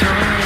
time